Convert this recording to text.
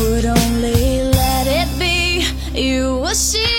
could only let it be, you were she.